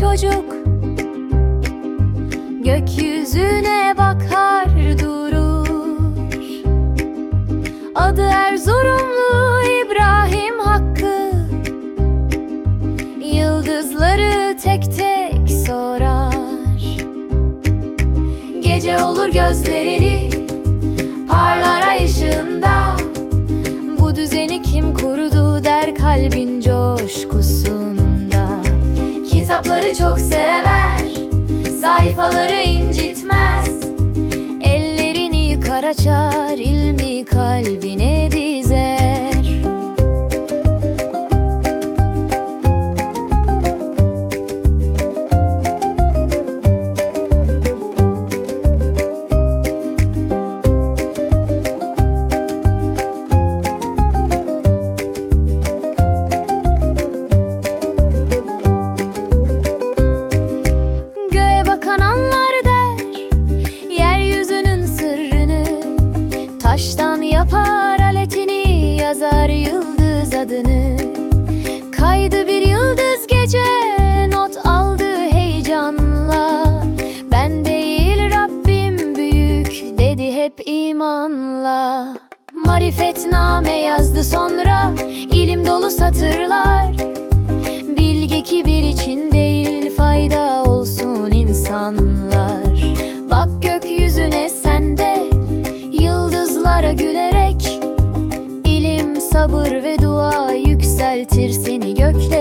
çocuk. Gökyüzüne bakar durur. Adı Erzurumlu İbrahim Hakkı. Yıldızları tek tek sorar. Gece olur gözleri parlar ay ışığında. Bu düzeni kim kurdu der kalbin kalbince Kitapları çok sever. Sayfaları incitmez. Ellerini yıkar açar yapar aletini Yazar yıldız adını. Kaydı bir yıldız gece Not aldı heyecanla. Ben değil Rabbim büyük Dedi hep imanla. Marifetname yazdı sonra ilim dolu satırlar Sabır ve dua yükseltir seni göklere